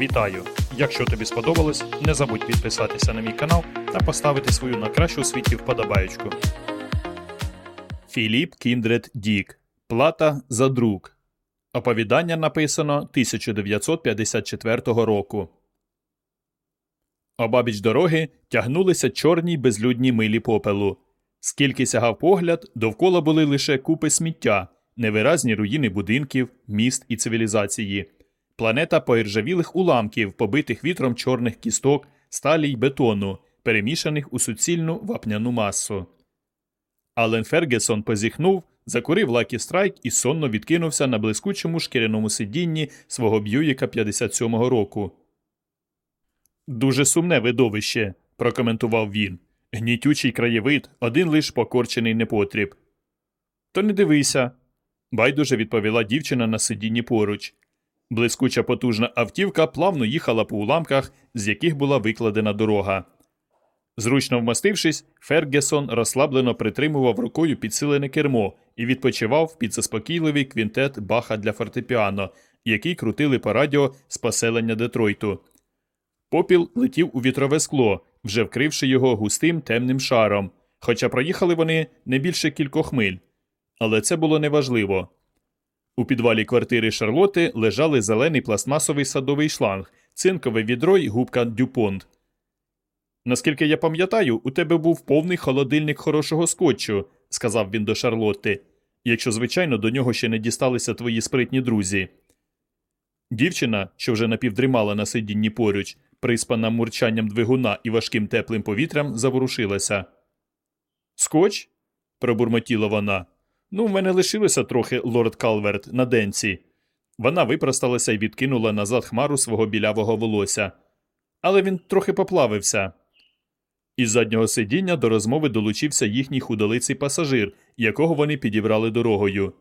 Вітаю! Якщо тобі сподобалось, не забудь підписатися на мій канал та поставити свою на кращу світі вподобаєчку. Філіп Кіндред Дік. Плата за друк. Оповідання написано 1954 року. Обабіч дороги тягнулися чорні безлюдні милі попелу. Скільки сягав погляд, довкола були лише купи сміття, невиразні руїни будинків, міст і цивілізації. Планета поіржавілих уламків, побитих вітром чорних кісток, сталі й бетону, перемішаних у суцільну вапняну масу. Ален Фергесон позіхнув, закурив Lucky Strike і сонно відкинувся на блискучому шкіряному сидінні свого б'юїка 57-го року. Дуже сумне видовище, прокоментував він. Гнітючий краєвид, один лиш покорчений непотріб. То не дивися, байдуже відповіла дівчина на сидінні поруч. Блискуча потужна автівка плавно їхала по уламках, з яких була викладена дорога. Зручно вмостившись, Фергесон розслаблено притримував рукою підсилене кермо і відпочивав під заспокійливий квінтет баха для фортепіано, який крутили по радіо з поселення Детройту. Попіл летів у вітрове скло, вже вкривши його густим темним шаром, хоча проїхали вони не більше кількох миль. Але це було неважливо. У підвалі квартири Шарлоти лежали зелений пластмасовий садовий шланг, цинкове відро й губка Дюпонт. Наскільки я пам'ятаю, у тебе був повний холодильник хорошого скотчу, сказав він до Шарлотти, якщо, звичайно, до нього ще не дісталися твої спритні друзі. Дівчина, що вже напівдрімала на сидінні поруч, приспана мурчанням двигуна і важким теплим повітрям, заворушилася. Скотч? пробурмотіла вона. Ну, в мене лишилося трохи лорд Калверт на денці. Вона випросталася і відкинула назад хмару свого білявого волосся. Але він трохи поплавився. Із заднього сидіння до розмови долучився їхній худолиций пасажир, якого вони підібрали дорогою.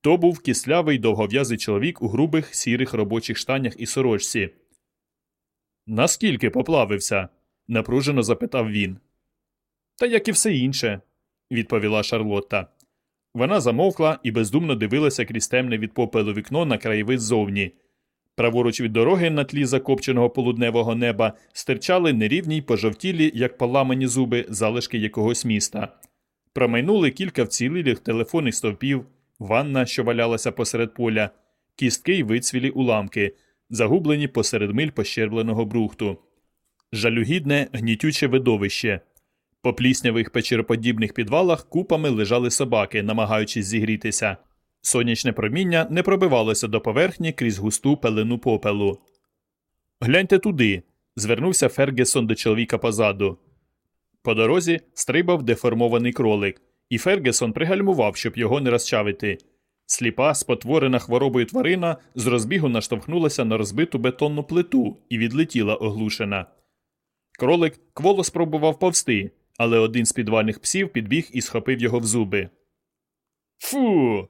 То був кислявий довгов'язий чоловік у грубих сірих робочих штанях і сорочці. Наскільки поплавився? напружено запитав він. Та як і все інше, відповіла Шарлотта. Вона замовкла і бездумно дивилася крізь темне від попелу вікно на краєвид ззовні. Праворуч від дороги на тлі закопченого полудневого неба стирчали нерівні й пожовтілі, як поламані зуби, залишки якогось міста. Промайнули кілька вцілілих телефонних стовпів, ванна, що валялася посеред поля, кістки й вицвілі уламки, загублені посеред миль пощербленого брухту. Жалюгідне, гнітюче видовище. По пліснявих печероподібних підвалах купами лежали собаки, намагаючись зігрітися. Сонячне проміння не пробивалося до поверхні крізь густу пелену попелу. Гляньте туди. звернувся Фергесон до чоловіка позаду. По дорозі стрибав деформований кролик, і Фергесон пригальмував, щоб його не розчавити. Сліпа, спотворена хворобою тварина з розбігу наштовхнулася на розбиту бетонну плиту і відлетіла оглушена. Кролик кволо спробував повсти, але один з підвальних псів підбіг і схопив його в зуби. Фу.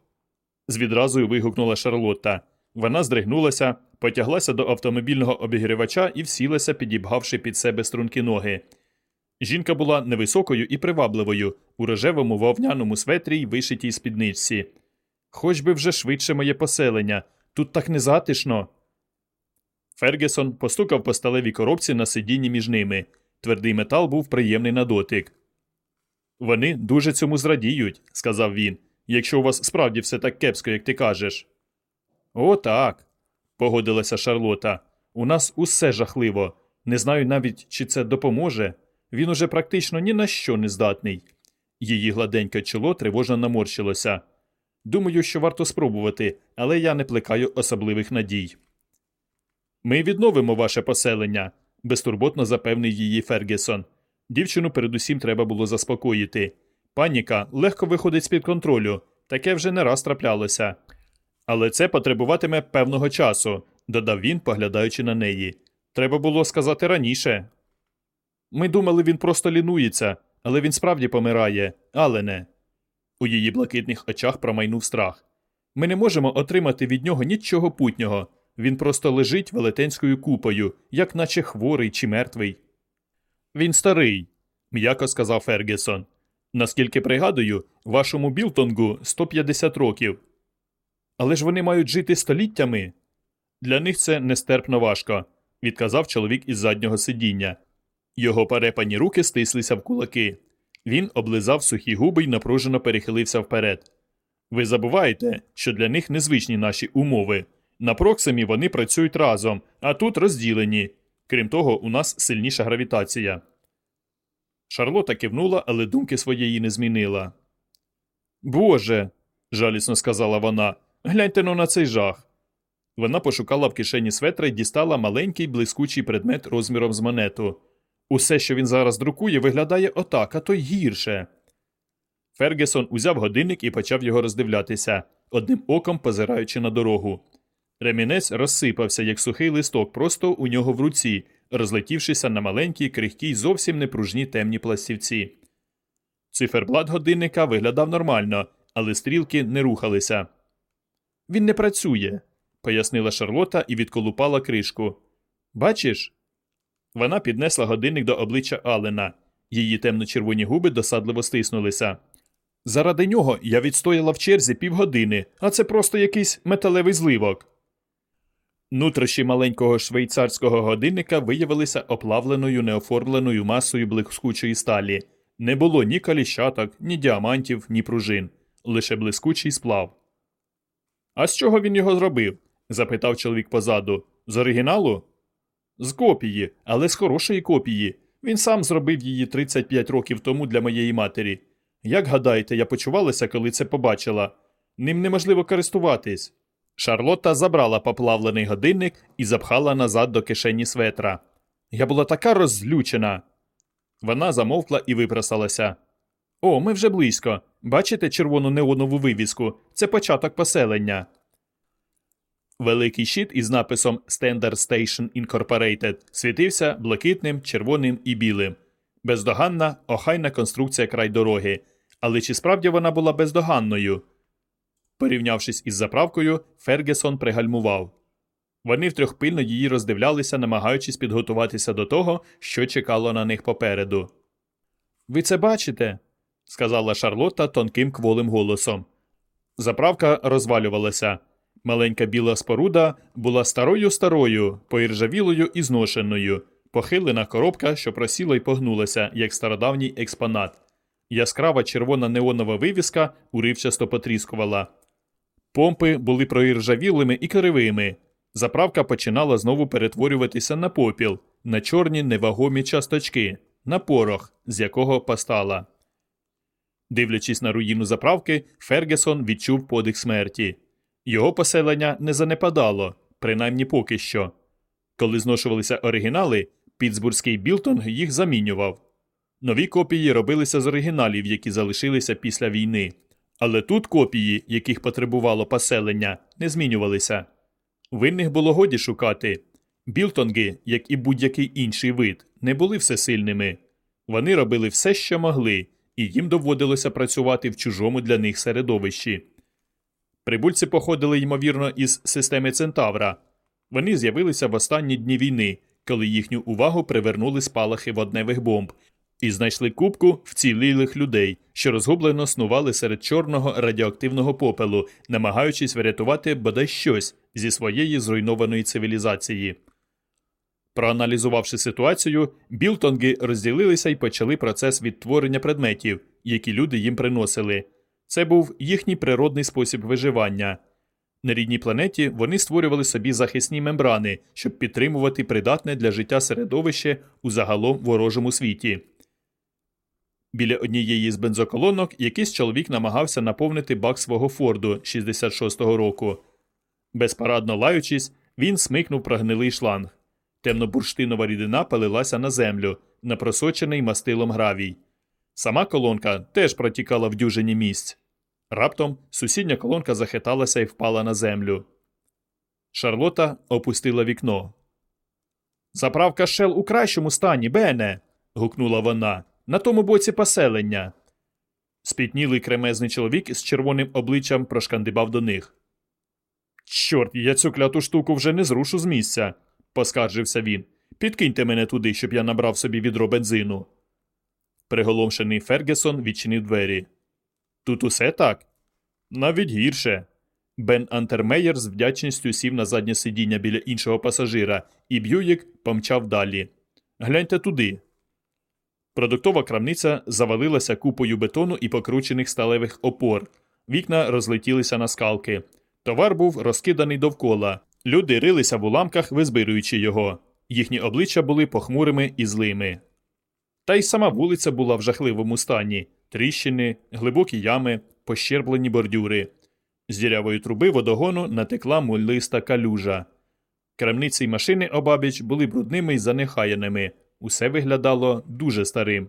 з відразою вигукнула Шарлотта. Вона здригнулася, потяглася до автомобільного обігрівача і всілася, підібгавши під себе струнки ноги. Жінка була невисокою і привабливою, у рожевому вовняному светрі й вишитій спідничці. Хоч би вже швидше моє поселення, тут так незатишно. Фергесон постукав по сталевій коробці на сидінні між ними. Твердий метал був приємний на дотик. Вони дуже цьому зрадіють, сказав він, якщо у вас справді все так кепсько, як ти кажеш. «О, так», – погодилася Шарлота. У нас усе жахливо. Не знаю навіть, чи це допоможе. Він уже практично ні на що не здатний. Її гладеньке чоло тривожно наморщилося. Думаю, що варто спробувати, але я не плекаю особливих надій. Ми відновимо ваше поселення, безтурботно запевнив її Фергесон. Дівчину передусім треба було заспокоїти. Паніка легко виходить з під контролю, таке вже не раз траплялося. Але це потребуватиме певного часу, додав він, поглядаючи на неї. Треба було сказати раніше. Ми думали, він просто лінується, але він справді помирає, але не. У її блакитних очах промайнув страх. Ми не можемо отримати від нього нічого путнього. Він просто лежить велетенською купою, як наче хворий чи мертвий. Він старий, м'яко сказав Фергесон. Наскільки пригадую, вашому Білтонгу 150 років. Але ж вони мають жити століттями. Для них це нестерпно важко, відказав чоловік із заднього сидіння. Його перепані руки стислися в кулаки. Він облизав сухі губи й напружено перехилився вперед. Ви забуваєте, що для них незвичні наші умови. На Проксимі вони працюють разом, а тут розділені. Крім того, у нас сильніша гравітація. Шарлота кивнула, але думки своєї не змінила. Боже. жалісно сказала вона. Гляньте но на цей жах. Вона пошукала в кишені светра і дістала маленький блискучий предмет розміром з монету. Усе, що він зараз друкує, виглядає отак, а то й гірше. Фергесон узяв годинник і почав його роздивлятися, одним оком позираючи на дорогу. Ремінець розсипався, як сухий листок, просто у нього в руці, розлетівшися на маленькі, крихкі й зовсім непружні темні пластівці. Циферблат годинника виглядав нормально, але стрілки не рухалися. Він не працює, пояснила Шарлота і відколупала кришку. Бачиш? Вона піднесла годинник до обличчя Алена. Її темно-червоні губи досадливо стиснулися. Заради нього я відстояла в черзі півгодини, а це просто якийсь металевий зливок. Нутрощі маленького швейцарського годинника виявилися оплавленою неоформленою масою блискучої сталі. Не було ні каліщаток, ні діамантів, ні пружин, лише блискучий сплав. А з чого він його зробив? запитав чоловік позаду. З оригіналу? З копії, але з хорошої копії. Він сам зробив її 35 років тому для моєї матері. Як гадаєте, я почувалася, коли це побачила? Ним неможливо користуватись. Шарлотта забрала поплавлений годинник і запхала назад до кишені светра. Я була така розлючена. Вона замовкла і випросалася. О, ми вже близько. Бачите червону неонову вивіску? Це початок поселення. Великий щит із написом Standard Station Incorporated світився блакитним, червоним і білим. Бездоганна, охайна конструкція край дороги. Але чи справді вона була бездоганною? Порівнявшись із заправкою, Фергесон пригальмував. Вони втрьох пильно її роздивлялися, намагаючись підготуватися до того, що чекало на них попереду. Ви це бачите? сказала Шарлотта тонким кволим голосом. Заправка розвалювалася. Маленька біла споруда була старою старою, поіржавілою і зношеною, похилена коробка, що просіла й погнулася, як стародавній експонат. Яскрава червона неонова вивіска уривчасто потріскувала. Помпи були проіржавілими і кривими. Заправка починала знову перетворюватися на попіл, на чорні невагомі часточки, на порох, з якого постала. Дивлячись на руїну заправки, Фергесон відчув подих смерті. Його поселення не занепадало, принаймні поки що. Коли зношувалися оригінали, Пітсбурзький Білтонг їх замінював. Нові копії робилися з оригіналів, які залишилися після війни. Але тут копії, яких потребувало поселення, не змінювалися. Винних було годі шукати. Білтонги, як і будь-який інший вид, не були всесильними. Вони робили все, що могли, і їм доводилося працювати в чужому для них середовищі. Прибульці походили, ймовірно, із системи Центавра. Вони з'явилися в останні дні війни, коли їхню увагу привернули спалахи водневих бомб, і знайшли кубку вцілілих людей, що розгублено снували серед чорного радіоактивного попелу, намагаючись врятувати бодай щось зі своєї зруйнованої цивілізації. Проаналізувавши ситуацію, білтонги розділилися і почали процес відтворення предметів, які люди їм приносили. Це був їхній природний спосіб виживання. На рідній планеті вони створювали собі захисні мембрани, щоб підтримувати придатне для життя середовище у загалом ворожому світі. Біля однієї з бензоколонок якийсь чоловік намагався наповнити бак свого Форду 66-го року. Безпарадно лаючись, він смикнув прогнилий шланг. Темнобурштинова рідина палилася на землю, на просочений мастилом гравій. Сама колонка теж протікала в дюжині місць. Раптом сусідня колонка захиталася і впала на землю. Шарлота опустила вікно. Заправка шел у кращому стані, Бене. гукнула вона на тому боці поселення. Спітнілий кремезний чоловік з червоним обличчям прошкандибав до них. Чорт, я цю кляту штуку вже не зрушу з місця, поскаржився він. Підкиньте мене туди, щоб я набрав собі відро бензину. Приголомшений Фергесон відчинив двері. Тут усе так? Навіть гірше. Бен Антермеєр з вдячністю сів на заднє сидіння біля іншого пасажира, і Б'юїк помчав далі. Гляньте туди. Продуктова крамниця завалилася купою бетону і покручених сталевих опор. Вікна розлетілися на скалки. Товар був розкиданий довкола. Люди рилися в уламках, визбируючи його. Їхні обличчя були похмурими і злими. Та й сама вулиця була в жахливому стані тріщини, глибокі ями, пощерблені бордюри. З дірявої труби водогону натекла мулиста калюжа. Крамниці й машини обабіч були брудними й занехаяними. Усе виглядало дуже старим.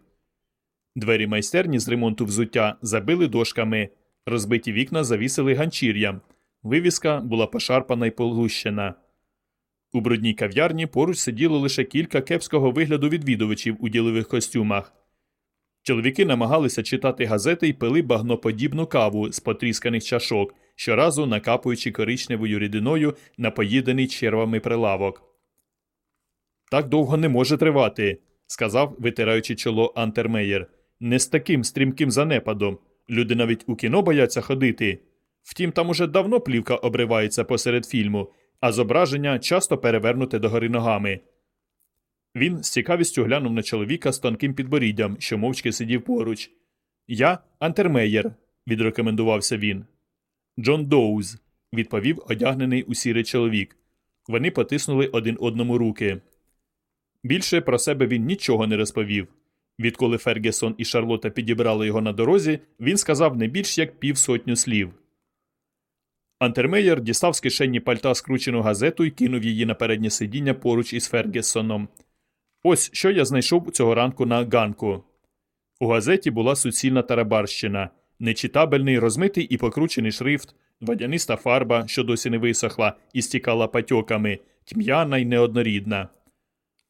Двері майстерні з ремонту взуття забили дошками, розбиті вікна завісили ганчір'ям. Вивіска була пошарпана й полущена. У брудній кав'ярні поруч сиділо лише кілька кепського вигляду відвідувачів у ділових костюмах. Чоловіки намагалися читати газети й пили багноподібну каву з потрісканих чашок, щоразу накапуючи коричневою рідиною на поїдений червами прилавок. Так довго не може тривати, сказав, витираючи чоло Антермеєр. Не з таким стрімким занепадом. Люди навіть у кіно бояться ходити. Втім, там уже давно плівка обривається посеред фільму, а зображення часто перевернуте догори ногами. Він з цікавістю глянув на чоловіка з тонким підборіддям, що мовчки сидів поруч. Я Антермеєр, відрекомендувався він. Джон Доуз, відповів одягнений у сірий чоловік. Вони потиснули один одному руки. Більше про себе він нічого не розповів. Відколи Фергесон і Шарлота підібрали його на дорозі, він сказав не більш як півсотню слів. Антермеєр дістав з кишені пальта скручену газету і кинув її на переднє сидіння поруч із Фергесоном. Ось що я знайшов цього ранку на ганку. У газеті була суцільна тарабарщина, нечитабельний, розмитий і покручений шрифт, водяниста фарба, що досі не висохла, і стікала патьоками, тьмяна й неоднорідна.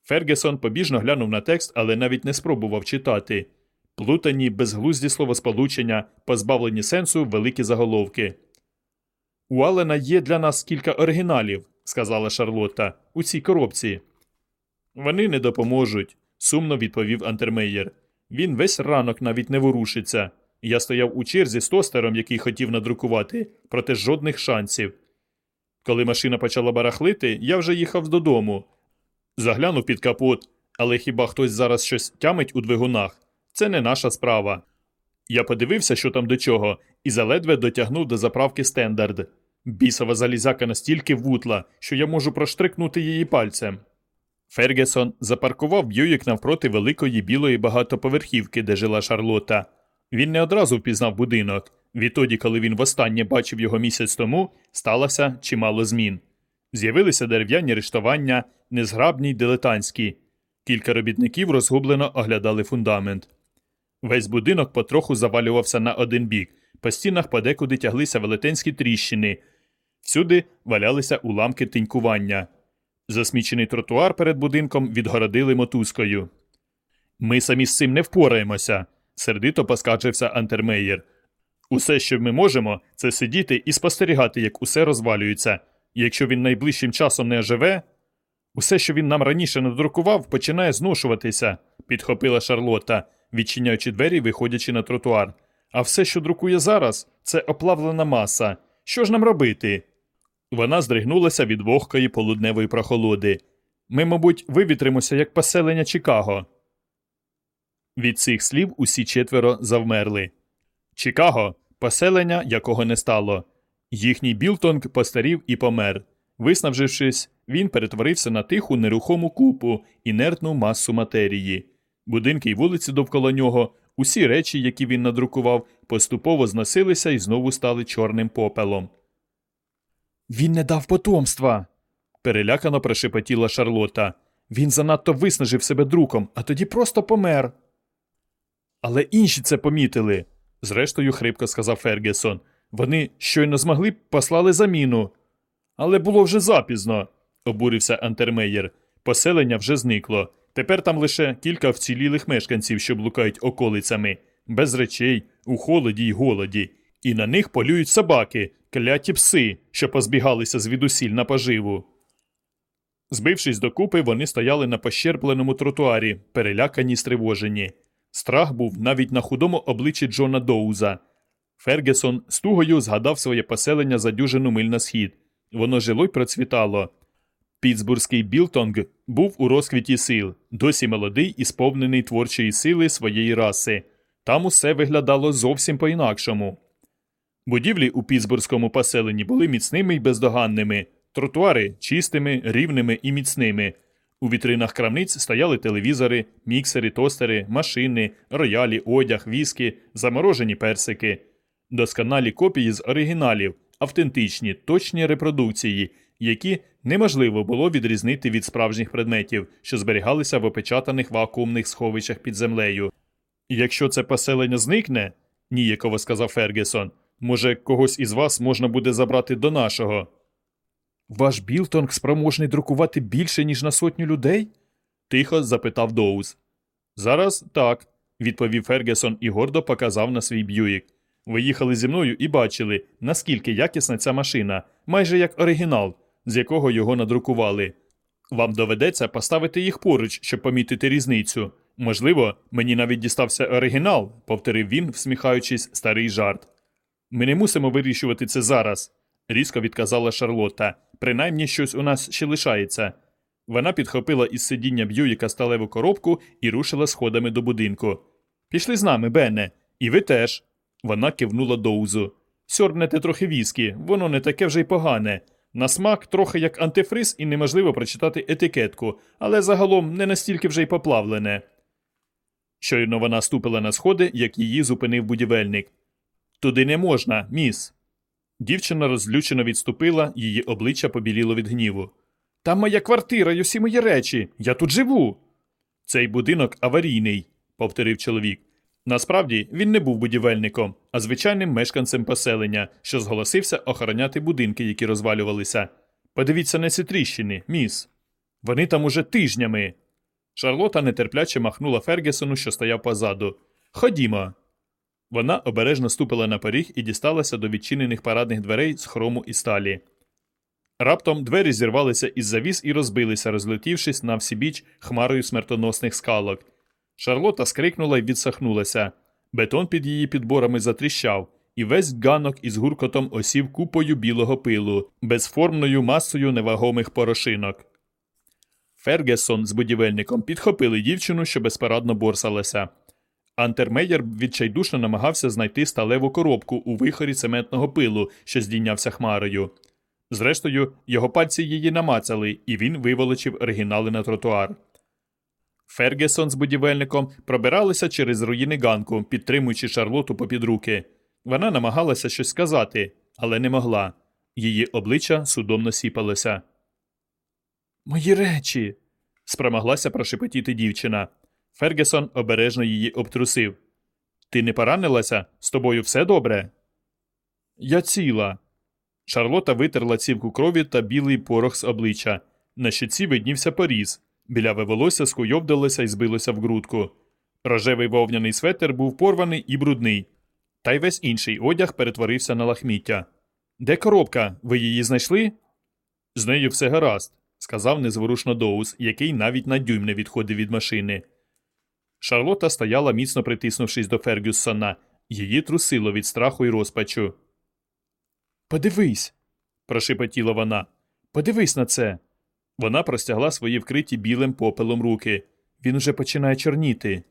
Фергесон побіжно глянув на текст, але навіть не спробував читати. Плутані, безглузді словосполучення, позбавлені сенсу великі заголовки. У Алена є для нас кілька оригіналів, сказала Шарлотта, у цій коробці. Вони не допоможуть, сумно відповів Антермеєр. Він весь ранок навіть не ворушиться. Я стояв у черзі з тостером, який хотів надрукувати, проте жодних шансів. Коли машина почала барахлити, я вже їхав додому. Заглянув під капот, але хіба хтось зараз щось тямить у двигунах? Це не наша справа. Я подивився, що там до чого, і заледве дотягнув до заправки стендард. Бісова залізяка настільки вутла, що я можу проштрикнути її пальцем. Фергесон запаркував Б'юїк навпроти великої білої багатоповерхівки, де жила Шарлота. Він не одразу впізнав будинок. Відтоді, коли він востаннє бачив його місяць тому, сталося чимало змін. З'явилися дерев'яні рештування, незграбні й дилетантські. Кілька робітників розгублено оглядали фундамент. Весь будинок потроху завалювався на один бік, по стінах подекуди тяглися велетенські тріщини, всюди валялися уламки тинькування. Засмічений тротуар перед будинком відгородили мотузкою. Ми самі з цим не впораємося, сердито поскаржився Антермеєр. Усе, що ми можемо, це сидіти і спостерігати, як усе розвалюється. Якщо він найближчим часом не оживе, усе, що він нам раніше надрукував, починає зношуватися, підхопила Шарлотта, відчиняючи двері і виходячи на тротуар. А все, що друкує зараз, це оплавлена маса. Що ж нам робити? Вона здригнулася від вогкої полудневої прохолоди. Ми, мабуть, вивітримося як поселення Чикаго. Від цих слів усі четверо завмерли. Чикаго поселення, якого не стало. Їхній Білтонг постарів і помер. Виснажившись, він перетворився на тиху нерухому купу, інертну масу матерії. Будинки й вулиці довкола нього, усі речі, які він надрукував, поступово зносилися і знову стали чорним попелом. Він не дав потомства. перелякано прошепотіла Шарлота. Він занадто виснажив себе друком, а тоді просто помер. Але інші це помітили, зрештою хрипко сказав Фергесон. Вони щойно змогли послали заміну. Але було вже запізно, обурився Антермеєр. Поселення вже зникло. Тепер там лише кілька вцілілих мешканців, що блукають околицями, без речей, у холоді й голоді, і на них полюють собаки, кляті пси, що позбігалися звідусіль на поживу. Збившись докупи, вони стояли на пощерпленому тротуарі, перелякані й стривожені. Страх був навіть на худому обличчі Джона Доуза. Фергесон з тугою згадав своє поселення за дюжину миль на схід. Воно жило й процвітало. Пітсбурзький Білтонг був у розквіті сил, досі молодий і сповнений творчої сили своєї раси. Там усе виглядало зовсім по-інакшому. Будівлі у Пітсбурзькому поселенні були міцними й бездоганними, тротуари чистими, рівними і міцними. У вітринах крамниць стояли телевізори, міксери, тостери, машини, роялі, одяг, віскі, заморожені персики, досконалі копії з оригіналів, автентичні, точні репродукції, які неможливо було відрізнити від справжніх предметів, що зберігалися в опечатаних вакуумних сховищах під землею. Якщо це поселення зникне, ніяково сказав Фергюсон, може, когось із вас можна буде забрати до нашого. Ваш Білтонг спроможний друкувати більше, ніж на сотню людей? тихо запитав Доуз. Зараз так, відповів Фергюсон і гордо показав на свій б'юїк. Ви їхали зі мною і бачили, наскільки якісна ця машина, майже як оригінал, з якого його надрукували. Вам доведеться поставити їх поруч, щоб помітити різницю. Можливо, мені навіть дістався оригінал, повторив він, всміхаючись, старий жарт. Ми не мусимо вирішувати це зараз, різко відказала Шарлотта. Принаймні щось у нас ще лишається. Вона підхопила із сидіння Б'юїка сталеву коробку і рушила сходами до будинку. Пішли з нами, Бене, і ви теж. Вона кивнула Доузу. Сьорбнете трохи віскі, воно не таке вже й погане. На смак трохи як антифриз і неможливо прочитати етикетку, але загалом не настільки вже й поплавлене. Щойно вона ступила на сходи, як її зупинив будівельник. Туди не можна, міс. Дівчина розлючено відступила, її обличчя побіліло від гніву. Там моя квартира і усі мої речі. Я тут живу. Цей будинок аварійний, повторив чоловік. Насправді він не був будівельником, а звичайним мешканцем поселення, що зголосився охороняти будинки, які розвалювалися. Подивіться на ці тріщини, міс. Вони там уже тижнями. Шарлота нетерпляче махнула Фергесону, що стояв позаду. Ходімо. Вона обережно ступила на поріг і дісталася до відчинених парадних дверей з хрому і сталі. Раптом двері зірвалися із завіс і розбилися, розлетівшись на всібіч хмарою смертоносних скалок. Шарлота скрикнула і відсахнулася. Бетон під її підборами затріщав, і весь ганок із гуркотом осів купою білого пилу, безформною масою невагомих порошинок. Фергесон з будівельником підхопили дівчину, що безпарадно борсалася. Антермеєр відчайдушно намагався знайти сталеву коробку у вихорі цементного пилу, що здійнявся хмарою. Зрештою, його пальці її намацали, і він виволочив оригінали на тротуар. Фергесон з будівельником пробиралися через руїни ганку, підтримуючи Шарлоту попід руки. Вона намагалася щось сказати, але не могла. Її обличчя судомно сіпалося. Мої речі. спромоглася прошепотіти дівчина. Фергесон обережно її обтрусив. Ти не поранилася? З тобою все добре? Я ціла. Шарлота витерла цівку крові та білий порох з обличчя. На щоці виднівся поріз. Біляве волосся скуйовдалося і збилося в грудку. Рожевий вовняний светер був порваний і брудний. Та й весь інший одяг перетворився на лахміття. Де коробка? Ви її знайшли? З нею все гаразд, сказав незворушно Доус, який навіть на дюйм не відходив від машини. Шарлота стояла, міцно притиснувшись до Фергюссона. Її трусило від страху і розпачу. Подивись, прошепотіла вона. Подивись на це. Вона простягла свої вкриті білим попелом руки. Він уже починає чорніти.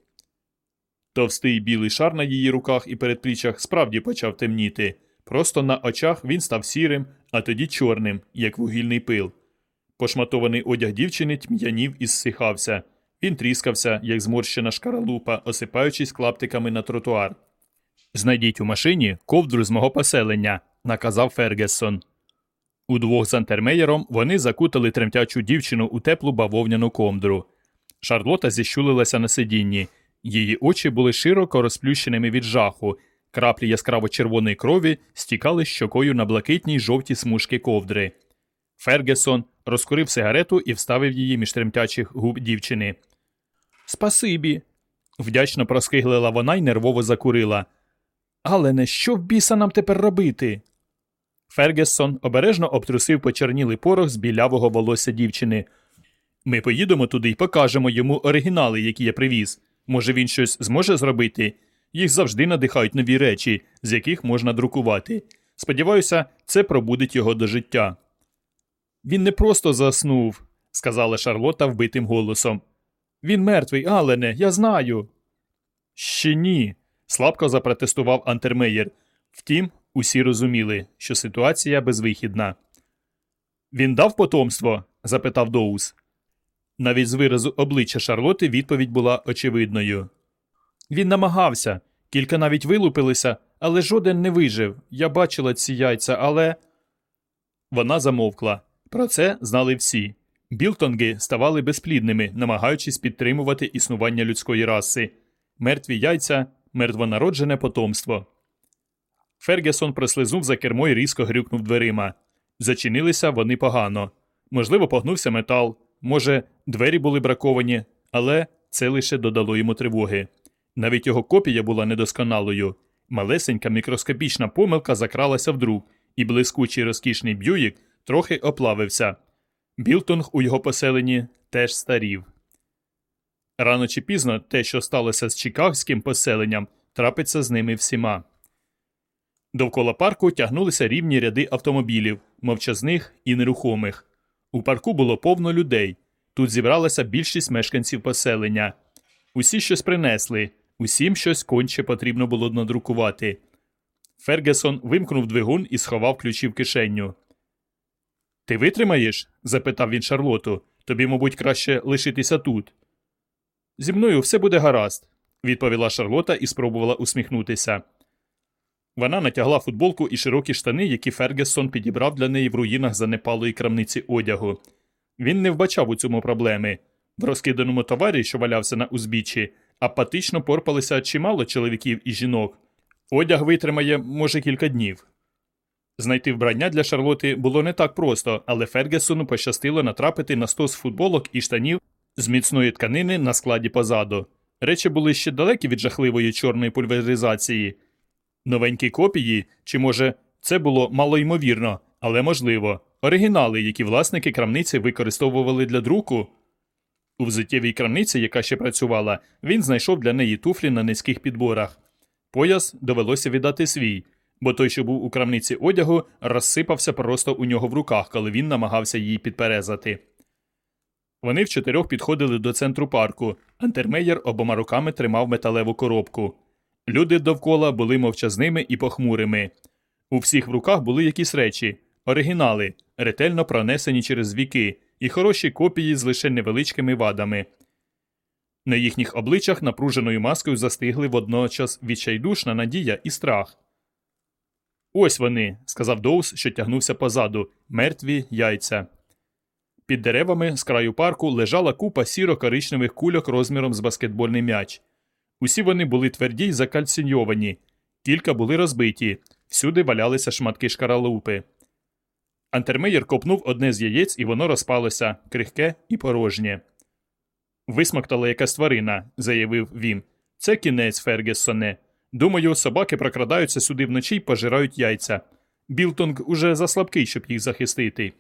Товстий білий шар на її руках і передпліччях справді почав темніти. Просто на очах він став сірим, а тоді чорним, як вугільний пил. Пошматований одяг дівчини тьм'янів і зсихався. Він тріскався, як зморщена шкаралупа, осипаючись клаптиками на тротуар. Знайдіть у машині ковдру з мого поселення, наказав Фергессон. Удвох з Антермеєром вони закутали тремтячу дівчину у теплу бавовняну комдру. Шарлота зіщулилася на сидінні. Її очі були широко розплющеними від жаху, краплі яскраво червоної крові стікали щокою на блакитній жовті смужки ковдри. Фергесон розкурив сигарету і вставив її між тремтячих губ дівчини. Спасибі. вдячно проскиглила вона й нервово закурила. Але не що біса нам тепер робити? Фергессон обережно обтрусив почернілий порох з білявого волосся дівчини. Ми поїдемо туди і покажемо йому оригінали, які я привіз. Може, він щось зможе зробити? Їх завжди надихають нові речі, з яких можна друкувати. Сподіваюся, це пробудить його до життя. Він не просто заснув, сказала Шарлота вбитим голосом. Він мертвий, Алене, я знаю. Ще ні, слабко запротестував Антермеєр. Втім, усі розуміли, що ситуація безвихідна. Він дав потомство? запитав Доус. Навіть з виразу обличчя Шарлоти відповідь була очевидною. Він намагався, кілька навіть вилупилися, але жоден не вижив. Я бачила ці яйця, але. Вона замовкла. Про це знали всі. Білтонги ставали безплідними, намагаючись підтримувати існування людської раси. Мертві яйця, мертвонароджене потомство. Фергесон прослизнув за кермо і різко грюкнув дверима. Зачинилися вони погано. Можливо, погнувся метал, може, двері були браковані, але це лише додало йому тривоги. Навіть його копія була недосконалою. Малесенька мікроскопічна помилка закралася в друк, і блискучий розкішний б'юїк трохи оплавився. Білтонг у його поселенні теж старів. Рано чи пізно те, що сталося з чикагським поселенням, трапиться з ними всіма. Довкола парку тягнулися рівні ряди автомобілів, мовчазних і нерухомих. У парку було повно людей. Тут зібралася більшість мешканців поселення. Усі щось принесли, усім щось конче потрібно було надрукувати. Фергесон вимкнув двигун і сховав ключі в кишеню. Ти витримаєш? запитав він Шарлоту. Тобі, мабуть, краще лишитися тут. Зі мною все буде гаразд, відповіла Шарлота і спробувала усміхнутися. Вона натягла футболку і широкі штани, які Фергессон підібрав для неї в руїнах занепалої крамниці одягу. Він не вбачав у цьому проблеми. В розкиданому товарі, що валявся на узбіччі, апатично порпалися чимало чоловіків і жінок. Одяг витримає, може, кілька днів. Знайти вбрання для Шарлоти було не так просто, але Фергесону пощастило натрапити на стос футболок і штанів з міцної тканини на складі позаду. Речі були ще далекі від жахливої чорної пульверизації. Новенькі копії, чи може це було малоймовірно, але можливо, оригінали, які власники крамниці використовували для друку. У взуттєвій крамниці, яка ще працювала, він знайшов для неї туфлі на низьких підборах. Пояс довелося віддати свій, бо той, що був у крамниці одягу, розсипався просто у нього в руках, коли він намагався її підперезати. Вони вчотирьох підходили до центру парку. Антермеєр обома руками тримав металеву коробку. Люди довкола були мовчазними і похмурими. У всіх в руках були якісь речі, оригінали, ретельно пронесені через віки, і хороші копії з лише невеличкими вадами. На їхніх обличчях напруженою маскою застигли водночас відчайдушна надія і страх. Ось вони, сказав Доус, що тягнувся позаду, мертві яйця. Під деревами з краю парку лежала купа сіро-коричневих кульок розміром з баскетбольний м'яч. Усі вони були тверді й закальциньовані, кілька були розбиті, всюди валялися шматки шкаралупи. Антермеєр копнув одне з яєць, і воно розпалося, крихке і порожнє. Висмоктала якась тварина, заявив він. Це кінець, Фергессоне. Думаю, собаки прокрадаються сюди вночі й пожирають яйця. Білтонг уже заслабкий, щоб їх захистити.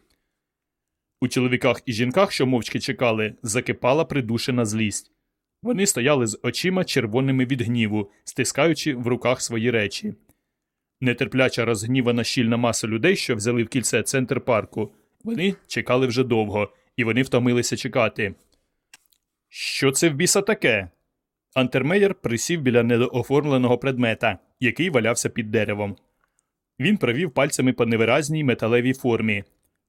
У чоловіках і жінках, що мовчки чекали, закипала придушена злість. Вони стояли з очима червоними від гніву, стискаючи в руках свої речі. Нетерпляча розгнівана щільна маса людей, що взяли в кільце центр парку, вони чекали вже довго, і вони втомилися чекати. Що це в біса таке? Антермеєр присів біля недооформленого предмета, який валявся під деревом. Він провів пальцями по невиразній металевій формі.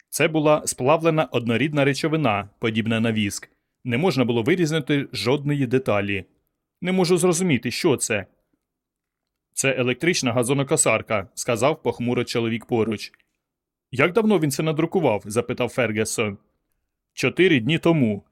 Це була сплавлена однорідна речовина, подібна на віск. Не можна було вирізнити жодної деталі. Не можу зрозуміти, що це. Це електрична газонокосарка, сказав похмуро чоловік поруч. Як давно він це надрукував? запитав Фергесон. Чотири дні тому.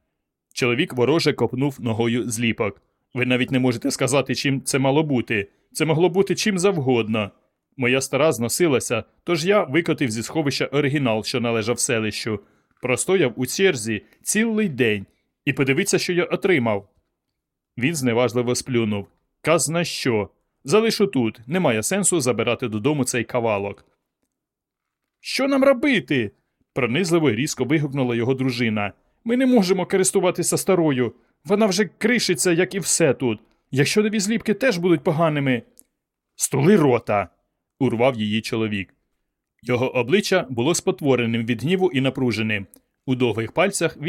Чоловік вороже копнув ногою зліпок. Ви навіть не можете сказати, чим це мало бути. Це могло бути чим завгодно. Моя стара зносилася, тож я викотив зі сховища оригінал, що належав селищу. Простояв у черзі цілий день і подивіться, що я отримав. Він зневажливо сплюнув. Казна що? Залишу тут, немає сенсу забирати додому цей кавалок. Що нам робити? пронизливо і різко вигукнула його дружина. Ми не можемо користуватися старою. Вона вже кришиться, як і все тут. Якщо нові зліпки теж будуть поганими. Стули рота. урвав її чоловік. Його обличчя було спотвореним від гніву і напруженим. У довгих пальцях він